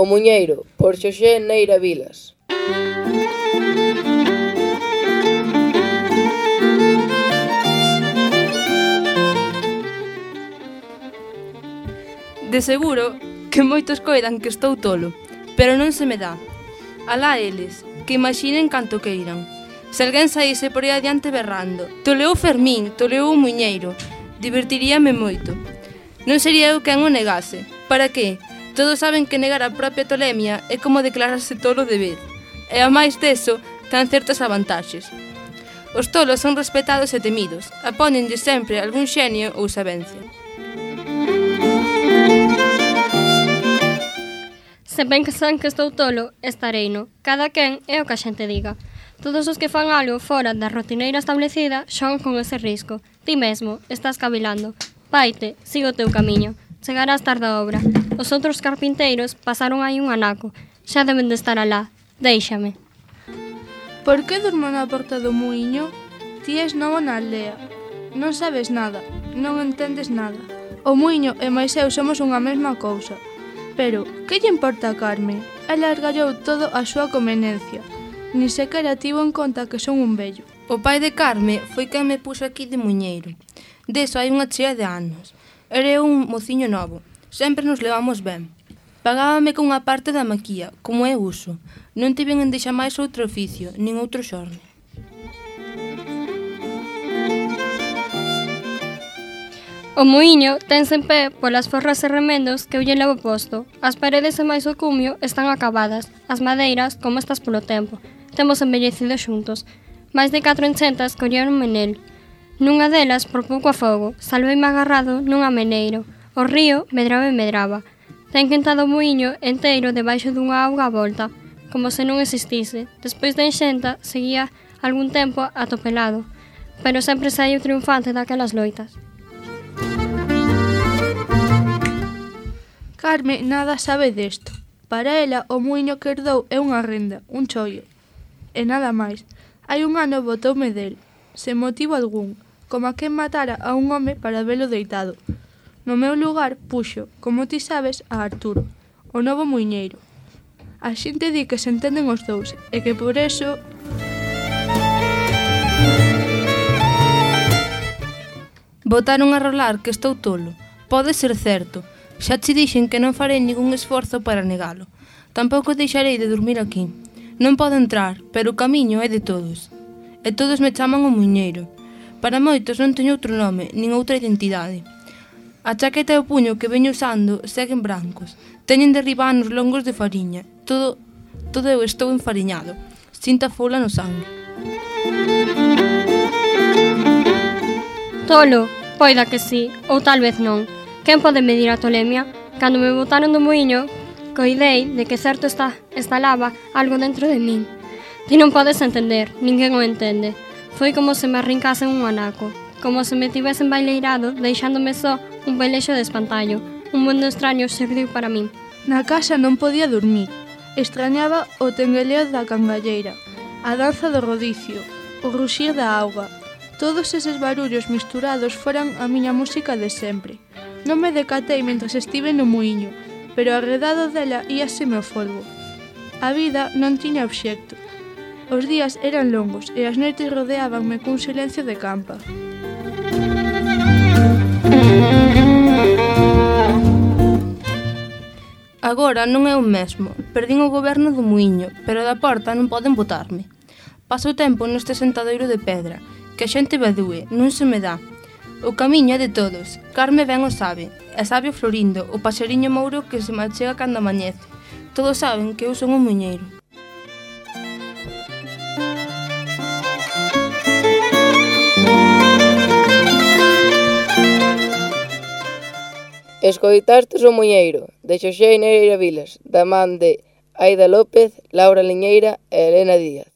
O muñeiro, por Xosé Neira Vilas. De seguro que moitos coidan que estou tolo, pero non se me dá. Alá eles, que imaginen canto queiran. Se alguén saíse por aí adiante berrando, toleou Fermín, toleou o Muñeiro, divertiríame moito. Non sería eu quen o negase. Para que? Todos saben que negar a propia tolemia é como declararse tolo de vez. E a máis deso, ten certas avantaxes. Os tolos son respetados e temidos, apónenlle sempre algún xenio ou sabencia. Se ben que san que estou tolo, estarei no. Cada quen é o que a xente diga. Todos os que fan algo fora da rotineira establecida xogan con ese risco. Ti mesmo, estás cavilando. Paite, sigo o teu camiño chegarás tarde a obra. Os outros carpinteiros pasaron aí un anaco. Xa deben de estar alá. Déixame. Por que durmo na porta do muiño? Ti és novo na aldea. Non sabes nada, non entendes nada. O muiño e máis eu somos unha mesma cousa. Pero, que lle importa a Carme? Ela argallou todo a súa conveniencia. Ni sequera tivo en conta que son un vello. O pai de Carme foi quen me puxo aquí de muñeiro. Deso hai unha chea de anos. Era un mociño novo. Sempre nos levamos ben. Pagábame cunha parte da maquía, como é uso. Non tiven en deixar máis outro oficio, nin outro xorne. O muiño tense en pé polas forras e remendos que eu lle levo posto. As paredes e máis o cumio están acabadas, as madeiras como estas polo tempo. Temos embellecido xuntos. Mais de catro enchentas colleron menel, Nunha delas, por pouco a fogo, salveime agarrado nun ameneiro. O río medraba e medraba. Ten quentado o muiño enteiro debaixo dunha auga a volta, como se non existise. Despois da enxenta, seguía algún tempo atopelado, pero sempre saiu triunfante daquelas loitas. Carme nada sabe desto. Para ela, o muiño que herdou é unha renda, un chollo. E nada máis. Hai un ano botoume del, sen motivo algún como a quen matara a un home para velo deitado. No meu lugar puxo, como ti sabes, a Arturo, o novo muiñeiro. A xente di que se entenden os dous e que por eso... Botaron a rolar que estou tolo. Pode ser certo. Xa che dixen que non farei ningún esforzo para negalo. Tampouco deixarei de dormir aquí. Non podo entrar, pero o camiño é de todos. E todos me chaman o muiñeiro. Para moitos non teño outro nome, nin outra identidade. A chaqueta e o puño que veño usando seguen brancos. Teñen derribanos longos de fariña. Todo, todo eu estou enfariñado. Sinta fola no sangue. Tolo, poida que sí, ou tal vez non. Quen pode medir a tolemia? Cando me botaron do moinho, coidei de que certo está, estalaba algo dentro de min. Ti non podes entender, ninguén o entende. Foi como se me arrincasen un anaco, como se me tivesen baileirado, deixándome só un pelexo de espantallo. Un mundo extraño serviu para min. Na casa non podía dormir. Extrañaba o tengueleo da cangalleira, a danza do rodicio, o ruxir da auga. Todos eses barullos misturados foran a miña música de sempre. Non me decatei mentre estive no muiño, pero arredado dela íaseme o folgo. A vida non tiña obxecto, Os días eran longos e as noites rodeábanme cun silencio de campa. Agora non é o mesmo. Perdín o goberno do muiño, pero da porta non poden botarme. Paso o tempo neste sentadoiro de pedra, que a xente badúe, non se me dá. O camiño é de todos, Carme ben o sabe, e sabe o florindo, o paxeriño mouro que se me achega cando amañece. Todos saben que eu son un muñeiro. Escoitastes o Muñeiro, de Xosé Neira Vilas, da man de Aida López, Laura Liñeira e Elena Díaz.